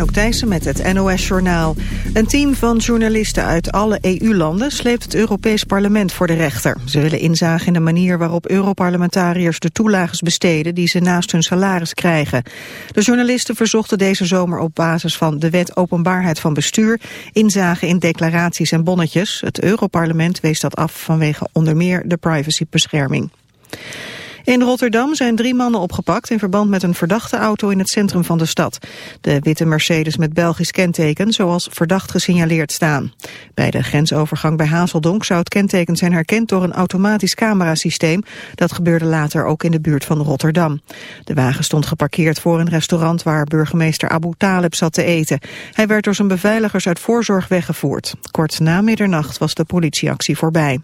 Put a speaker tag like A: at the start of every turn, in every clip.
A: ook Thijssen met het NOS-journaal. Een team van journalisten uit alle EU-landen sleept het Europees Parlement voor de rechter. Ze willen inzagen in de manier waarop Europarlementariërs de toelages besteden die ze naast hun salaris krijgen. De journalisten verzochten deze zomer op basis van de wet openbaarheid van bestuur inzage in declaraties en bonnetjes. Het Europarlement wees dat af vanwege onder meer de privacybescherming. In Rotterdam zijn drie mannen opgepakt in verband met een verdachte auto in het centrum van de stad. De witte Mercedes met Belgisch kenteken, zoals verdacht gesignaleerd staan. Bij de grensovergang bij Hazeldonk zou het kenteken zijn herkend door een automatisch camerasysteem. Dat gebeurde later ook in de buurt van Rotterdam. De wagen stond geparkeerd voor een restaurant waar burgemeester Abu Talib zat te eten. Hij werd door zijn beveiligers uit voorzorg weggevoerd. Kort na middernacht was de politieactie voorbij.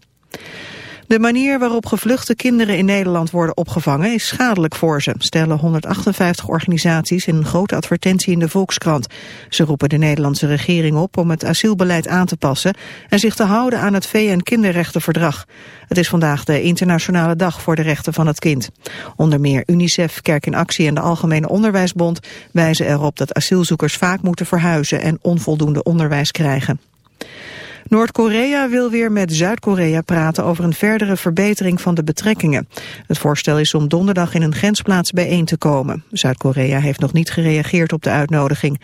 A: De manier waarop gevluchte kinderen in Nederland worden opgevangen is schadelijk voor ze, stellen 158 organisaties in een grote advertentie in de Volkskrant. Ze roepen de Nederlandse regering op om het asielbeleid aan te passen en zich te houden aan het VN-kinderrechtenverdrag. Het is vandaag de internationale dag voor de rechten van het kind. Onder meer UNICEF, Kerk in Actie en de Algemene Onderwijsbond wijzen erop dat asielzoekers vaak moeten verhuizen en onvoldoende onderwijs krijgen. Noord-Korea wil weer met Zuid-Korea praten over een verdere verbetering van de betrekkingen. Het voorstel is om donderdag in een grensplaats bijeen te komen. Zuid-Korea heeft nog niet gereageerd op de uitnodiging.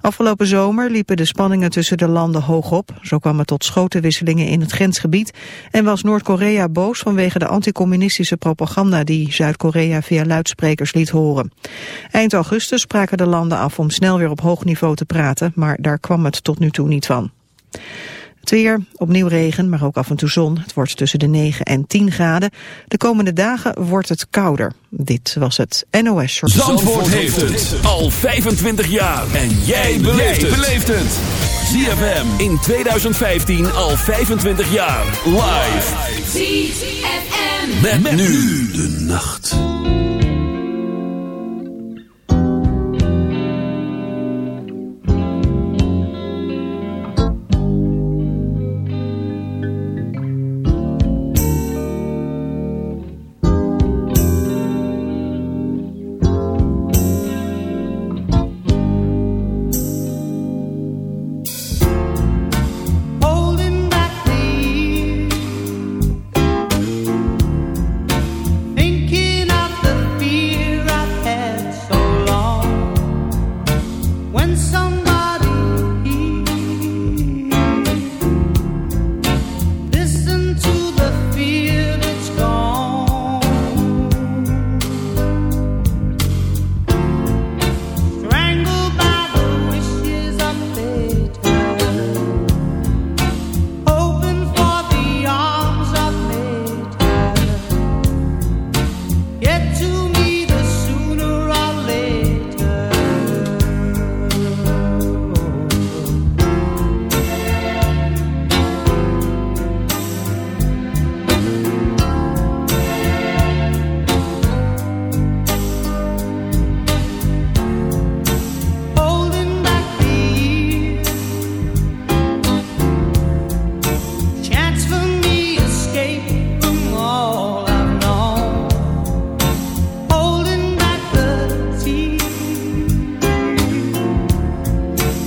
A: Afgelopen zomer liepen de spanningen tussen de landen hoog op. Zo kwam het tot schotenwisselingen in het grensgebied. En was Noord-Korea boos vanwege de anticommunistische propaganda die Zuid-Korea via luidsprekers liet horen. Eind augustus spraken de landen af om snel weer op hoog niveau te praten, maar daar kwam het tot nu toe niet van. Het weer, opnieuw regen, maar ook af en toe zon. Het wordt tussen de 9 en 10 graden. De komende dagen wordt het kouder. Dit was het NOS Short.
B: Zandvoort, heeft het. al 25 jaar. En jij beleeft het. ZFM in 2015 al 25 jaar. Live. ZFM. Met, met nu de nacht.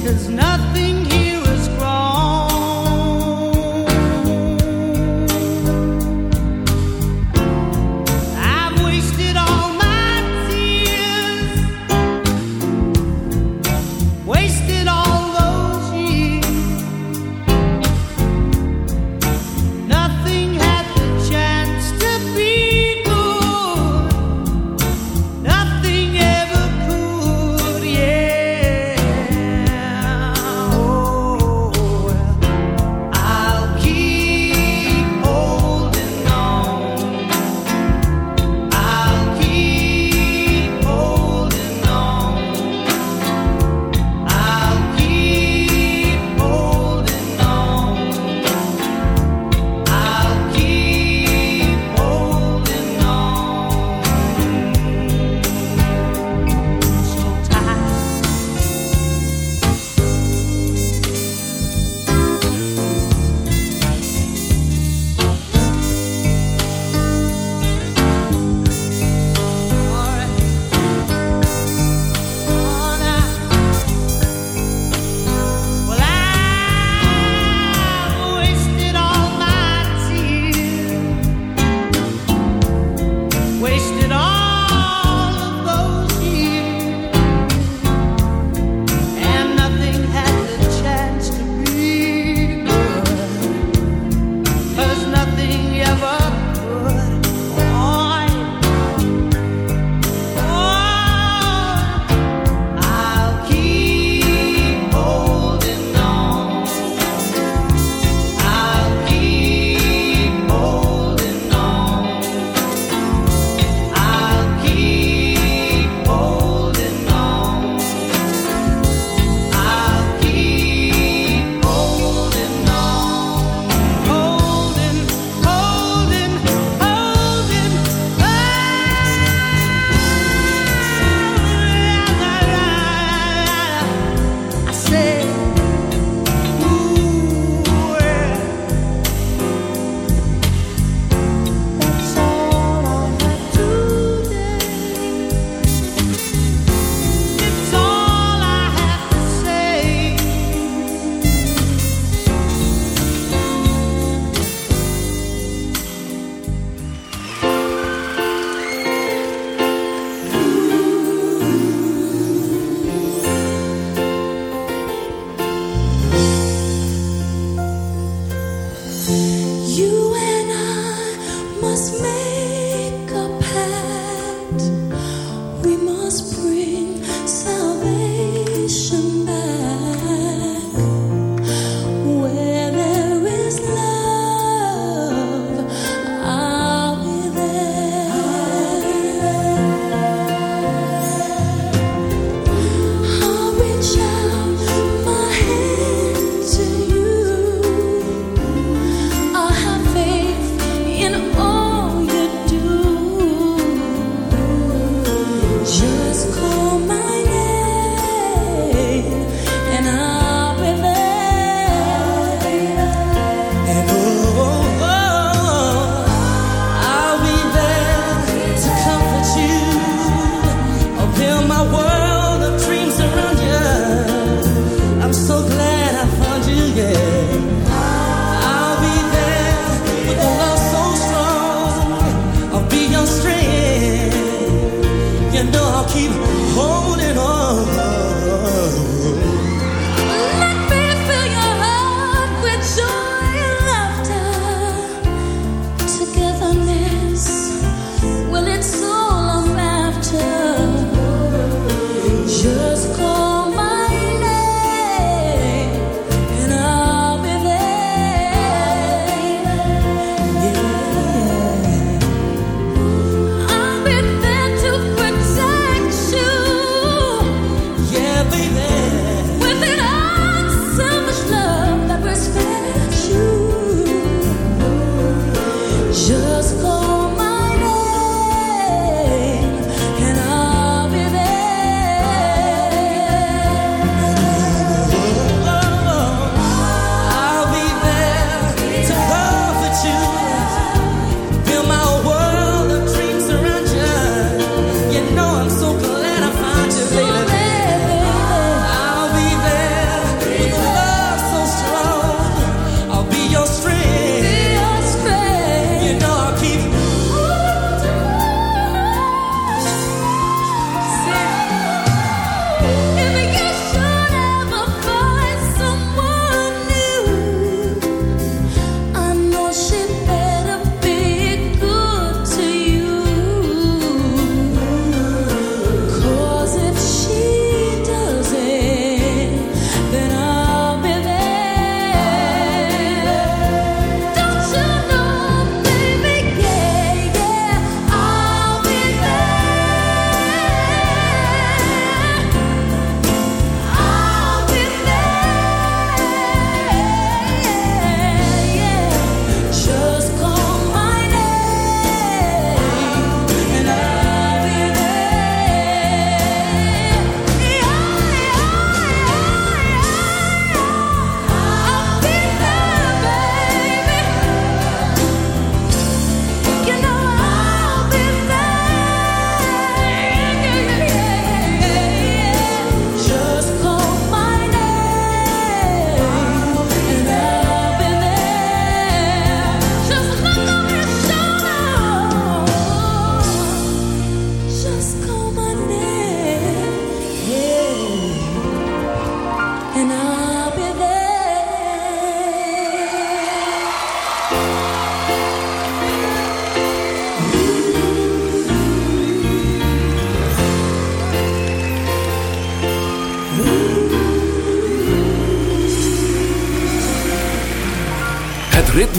C: Cause not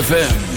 D: ZFM.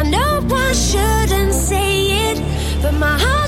D: I know I shouldn't say it, but my heart.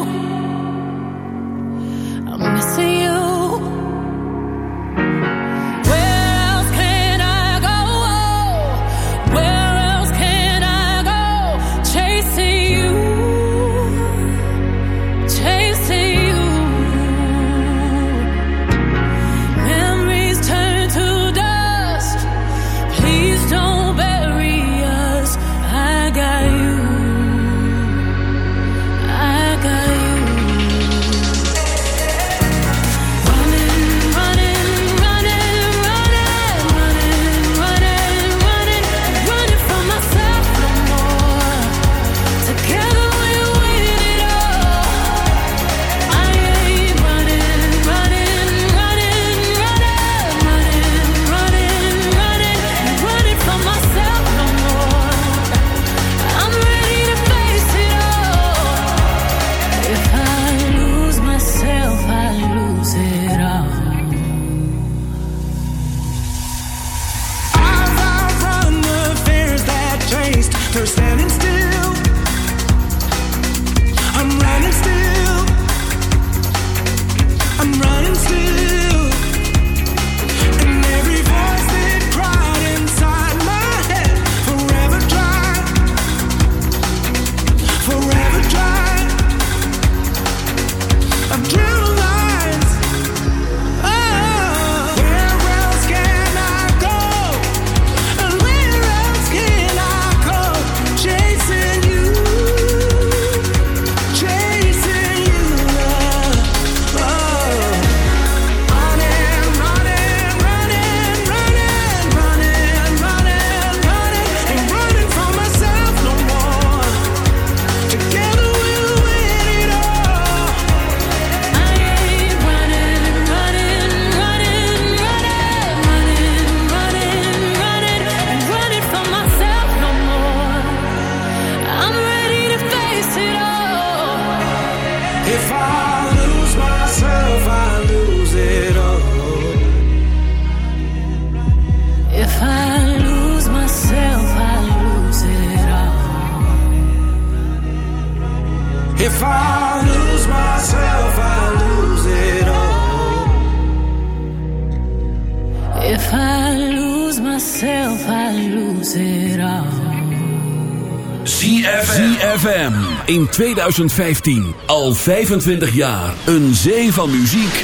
C: in 2015. Al 25 jaar. Een zee van muziek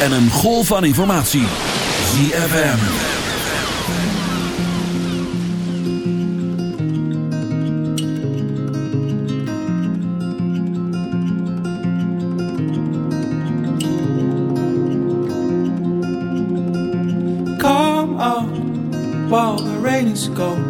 C: en een golf van informatie. ZFM.
E: Come on, while the rain is gone.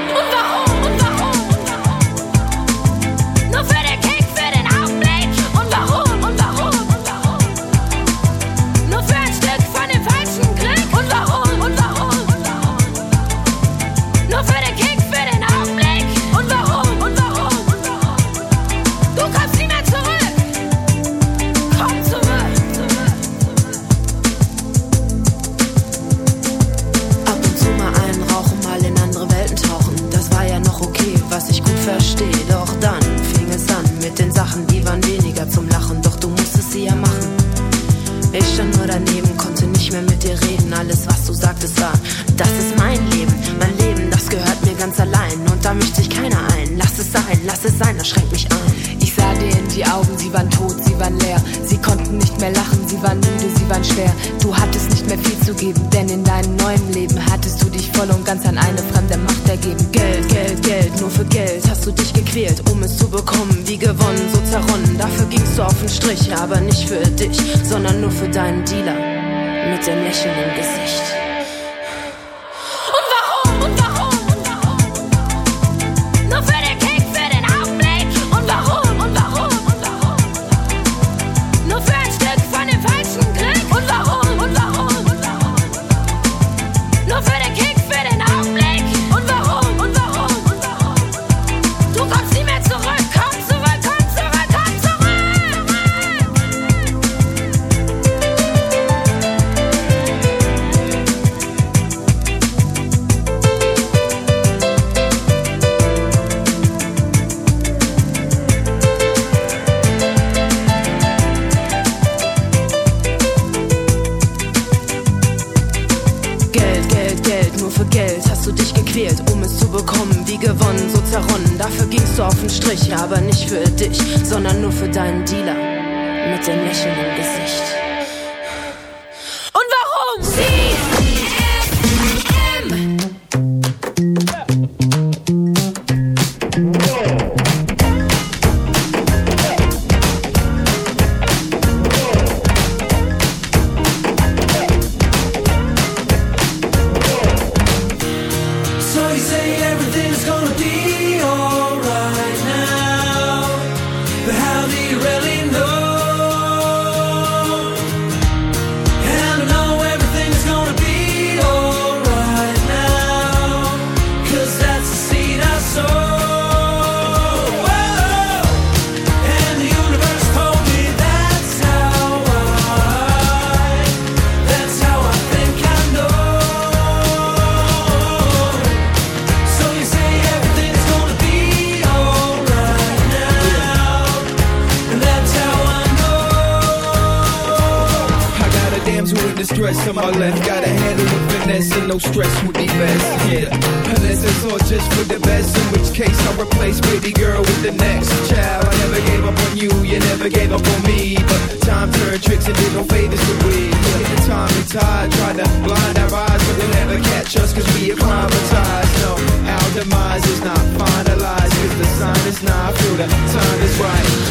F: What the? done with the best In which case I'll replace baby girl with the next child I never gave up on you, you never gave
G: up on me But time turned tricks and did no favors to we Look at the time and tide, try to blind our eyes But they'll never catch us cause we privatized. No, our demise is not finalized Cause the sign is not through, the time is right